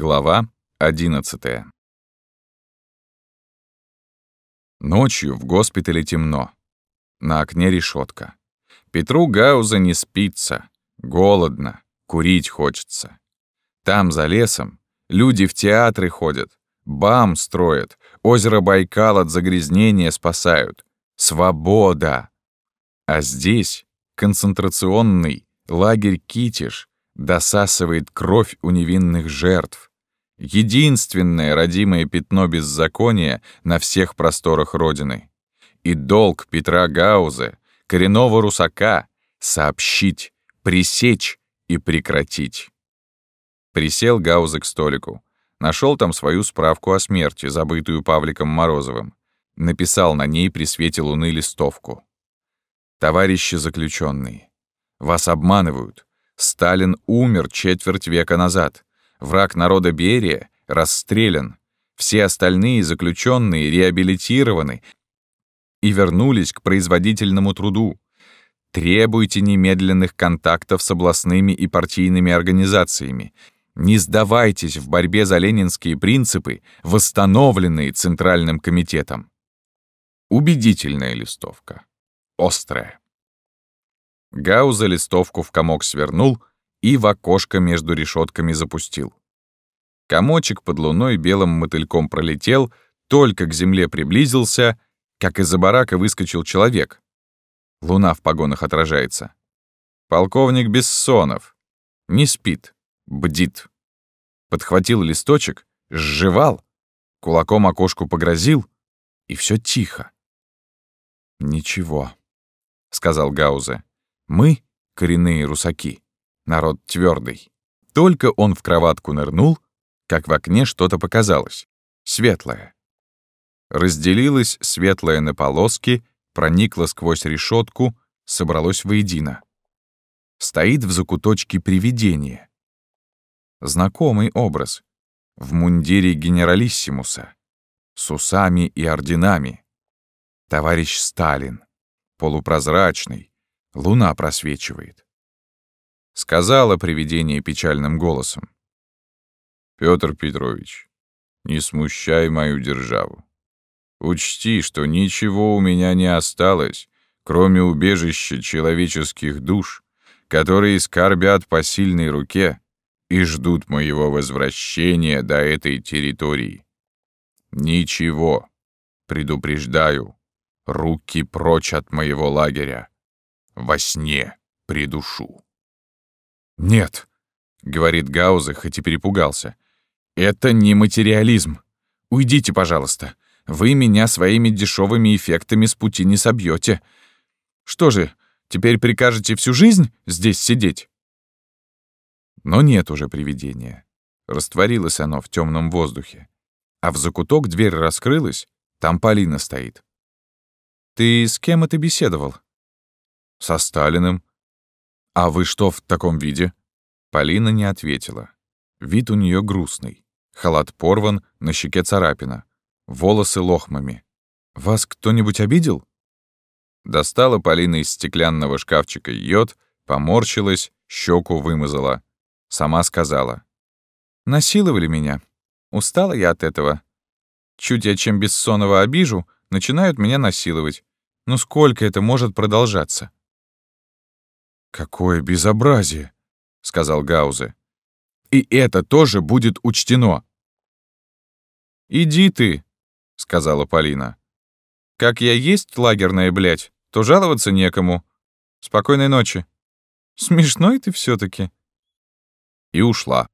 Глава 11 Ночью в госпитале темно. На окне решетка. Петру Гауза не спится. Голодно. Курить хочется. Там, за лесом, люди в театры ходят. БАМ строят. Озеро Байкал от загрязнения спасают. Свобода! А здесь концентрационный лагерь Китиш досасывает кровь у невинных жертв. Единственное родимое пятно беззакония на всех просторах Родины. И долг Петра Гауза, коренного русака, сообщить, пресечь и прекратить. Присел Гауза к столику. Нашел там свою справку о смерти, забытую Павликом Морозовым. Написал на ней при свете луны листовку. «Товарищи заключенные, вас обманывают. Сталин умер четверть века назад. Враг народа Берия расстрелян. Все остальные заключенные реабилитированы и вернулись к производительному труду. Требуйте немедленных контактов с областными и партийными организациями. Не сдавайтесь в борьбе за ленинские принципы, восстановленные Центральным комитетом. Убедительная листовка. Острая. Гауза листовку в комок свернул и в окошко между решетками запустил. Комочек под луной белым мотыльком пролетел, только к земле приблизился, как из-за барака выскочил человек. Луна в погонах отражается. Полковник Бессонов. Не спит, бдит. Подхватил листочек, сживал, кулаком окошку погрозил, и все тихо. «Ничего», — сказал Гаузе. Мы, коренные русаки, народ твердый. Только он в кроватку нырнул, как в окне что-то показалось. Светлое. Разделилось светлое на полоски, проникло сквозь решетку, собралось воедино. Стоит в закуточке привидение. Знакомый образ. В мундире генералиссимуса. С усами и орденами. Товарищ Сталин. Полупрозрачный, Луна просвечивает. Сказала привидение печальным голосом. Петр Петрович, не смущай мою державу. Учти, что ничего у меня не осталось, кроме убежища человеческих душ, которые скорбят по сильной руке и ждут моего возвращения до этой территории. Ничего, предупреждаю, руки прочь от моего лагеря во сне придушу». «Нет», — говорит Гауза, хоть и перепугался, — «это не материализм. Уйдите, пожалуйста. Вы меня своими дешевыми эффектами с пути не собьете. Что же, теперь прикажете всю жизнь здесь сидеть?» Но нет уже привидения. Растворилось оно в темном воздухе. А в закуток дверь раскрылась, там Полина стоит. «Ты с кем это беседовал?» «Со Сталиным». «А вы что в таком виде?» Полина не ответила. Вид у нее грустный. Халат порван, на щеке царапина. Волосы лохмами. «Вас кто-нибудь обидел?» Достала Полина из стеклянного шкафчика йод, поморщилась, щеку вымазала. Сама сказала. «Насиловали меня. Устала я от этого. Чуть я чем Бессонова обижу, начинают меня насиловать. Ну сколько это может продолжаться?» «Какое безобразие!» — сказал Гаузе. «И это тоже будет учтено!» «Иди ты!» — сказала Полина. «Как я есть лагерная, блядь, то жаловаться некому. Спокойной ночи. Смешной ты все таки И ушла.